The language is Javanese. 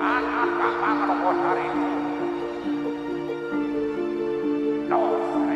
anak kakak rokok hari ini. No.